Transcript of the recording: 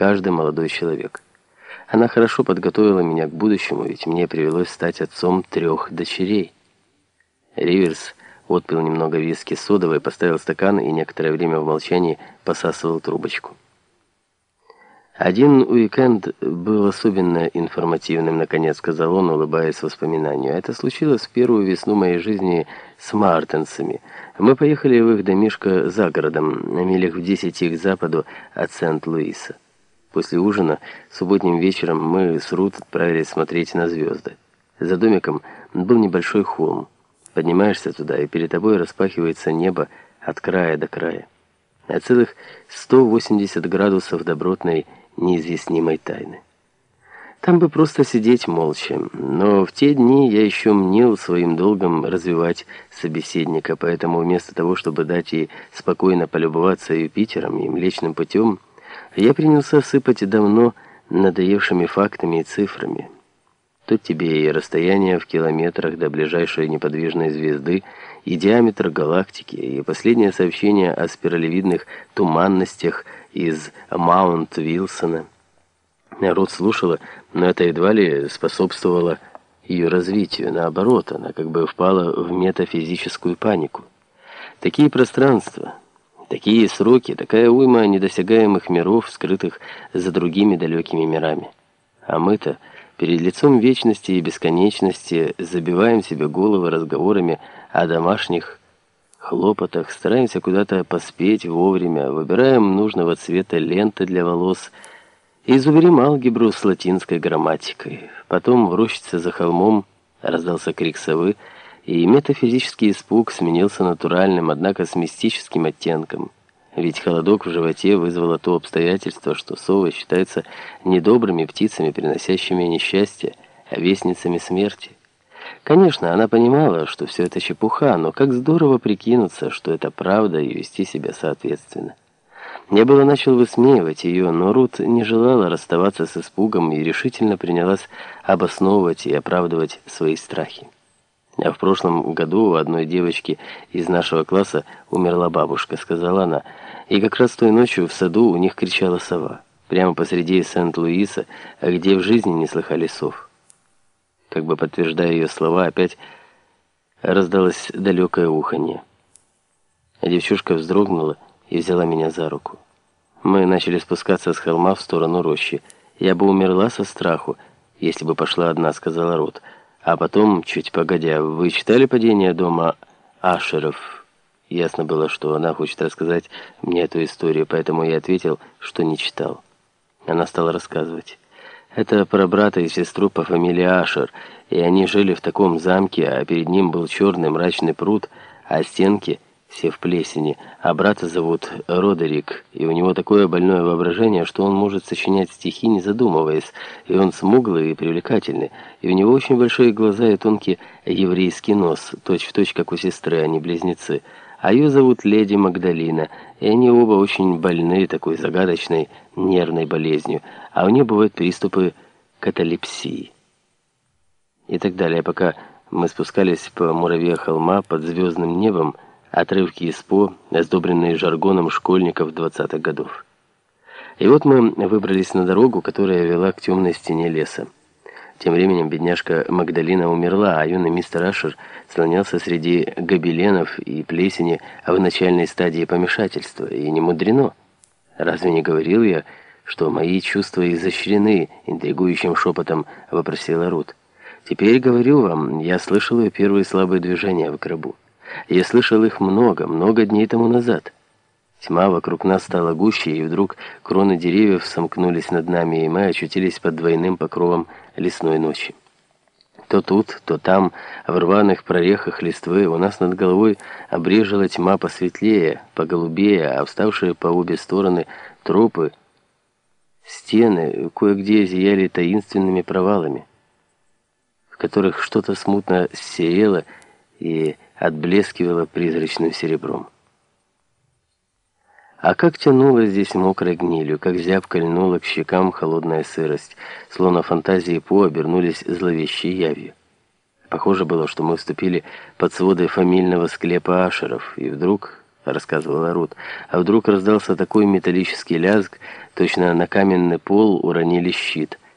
каждый молодой человек. Она хорошо подготовила меня к будущему, ведь мне привелось стать отцом трех дочерей. Риверс отпил немного виски содовой, поставил стакан и некоторое время в молчании посасывал трубочку. Один уикенд был особенно информативным, наконец сказал он, улыбаясь воспоминанию. Это случилось в первую весну моей жизни с Мартенсами. Мы поехали в их домишко за городом, на милях в десяти к западу от Сент-Луиса. После ужина, субботним вечером, мы с Рут отправились смотреть на звезды. За домиком был небольшой холм. Поднимаешься туда, и перед тобой распахивается небо от края до края. А целых 180 градусов добротной неизъяснимой тайны. Там бы просто сидеть молча, но в те дни я еще мнил своим долгом развивать собеседника, поэтому вместо того, чтобы дать ей спокойно полюбоваться Юпитером и Млечным путем, я принялся сыпать давно надоевшими фактами и цифрами. Тут тебе и расстояние в километрах до ближайшей неподвижной звезды, и диаметр галактики, и последнее сообщение о спиралевидных туманностях из Маунт-Вилсона. Народ слушала, но это едва ли способствовало ее развитию. Наоборот, она как бы впала в метафизическую панику. Такие пространства, такие сроки, такая уйма недосягаемых миров, скрытых за другими далекими мирами. А мы-то перед лицом вечности и бесконечности забиваем себе головы разговорами о домашних хлопотах, стараемся куда-то поспеть вовремя, выбираем нужного цвета ленты для волос и изубрим алгебру с латинской грамматикой. Потом в рощице за холмом раздался крик совы, и метафизический испуг сменился натуральным, однако с мистическим оттенком. Ведь холодок в животе вызвало то обстоятельство, что совы считаются недобрыми птицами, приносящими несчастье, а вестницами смерти. Конечно, она понимала, что все это чепуха, но как здорово прикинуться, что это правда и вести себя соответственно. Я было начал высмеивать ее, но Рут не желала расставаться с испугом и решительно принялась обосновывать и оправдывать свои страхи. А в прошлом году у одной девочки из нашего класса умерла бабушка, сказала она, и как раз той ночью в саду у них кричала сова, прямо посреди Сент-Луиса, где в жизни не слыхали сов. Как бы подтверждая ее слова, опять раздалось далекое уханье. А девчушка вздрогнула и взяла меня за руку. Мы начали спускаться с холма в сторону рощи. Я бы умерла со страху, если бы пошла одна, сказала Рут. А потом, чуть погодя, вы читали «Падение дома Ашеров»? Ясно было, что она хочет рассказать мне эту историю, поэтому я ответил, что не читал. Она стала рассказывать. Это про брата и сестру по фамилии Ашер, и они жили в таком замке, а перед ним был черный мрачный пруд, а стенки все в плесени, а брата зовут Родерик, и у него такое больное воображение, что он может сочинять стихи, не задумываясь, и он смуглый и привлекательный, и у него очень большие глаза и тонкий еврейский нос, точь-в-точь, точь, как у сестры, они близнецы, а ее зовут Леди Магдалина, и они оба очень больны такой загадочной нервной болезнью, а у нее бывают приступы каталепсии. И так далее, пока мы спускались по муравья холма под звездным небом, отрывки из ПО, сдобренные жаргоном школьников 20-х годов. И вот мы выбрались на дорогу, которая вела к темной стене леса. Тем временем бедняжка Магдалина умерла, а юный мистер Ашер слонялся среди гобеленов и плесени в начальной стадии помешательства. И не мудрено. Разве не говорил я, что мои чувства изощрены, интригующим шепотом вопросила Рут. Теперь говорю вам, я слышал ее первые слабые движения в гробу. Я слышал их много, много дней тому назад. Тьма вокруг нас стала гуще, и вдруг кроны деревьев сомкнулись над нами, и мы очутились под двойным покровом лесной ночи. То тут, то там, в рваных прорехах листвы, у нас над головой обрежила тьма посветлее, поголубее, а вставшие по обе стороны тропы, стены кое-где зияли таинственными провалами, в которых что-то смутно серело и отблескивало призрачным серебром. А как тянуло здесь мокрой гнилью, как зябко льнула к щекам холодная сырость, словно фантазии По обернулись зловещей явью. Похоже было, что мы вступили под своды фамильного склепа Ашеров, и вдруг рассказывала Рут. А вдруг раздался такой металлический лязг, точно на каменный пол уронили щит —